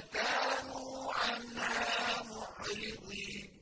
فَكَانُوا عَنْهَا مُعْرِضِينَ.